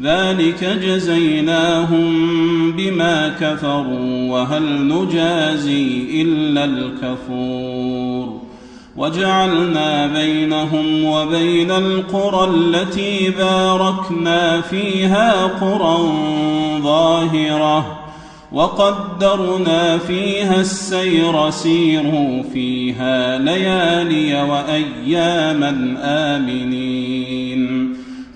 ذلك جزيناهم بما كفروا وهل نجازي إلا الكفور وجعلنا بينهم وبين القرى التي باركنا فيها قرى ظاهرة وقدرنا فيها السير سيروا فيها ليالي وأياما آمنين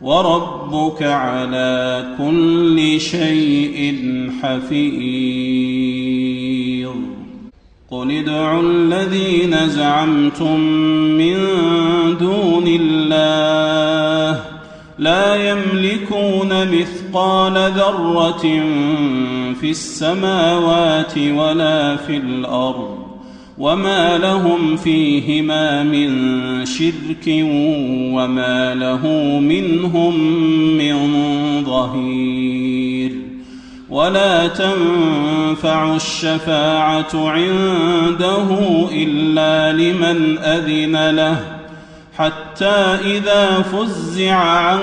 وربك على كل شيء حفيظ. قل ادعوا الذين زعمتم من دون الله لا يملكون مثقال ذرة في السماوات ولا في الأرض وما لهم فيهما من شرك وما له منهم من ظهير ولا تنفع الشفاعه عنده الا لمن اذن له حتى اذا فزع عن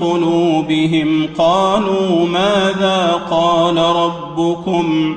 قلوبهم قالوا ماذا قال ربكم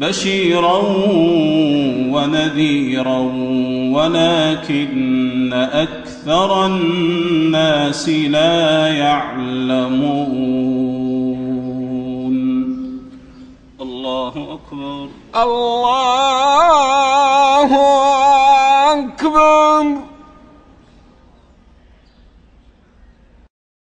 بشيرا ونذيرا ولكن أكثر الناس لا يعلمون. الله أكبر. الله أكبر.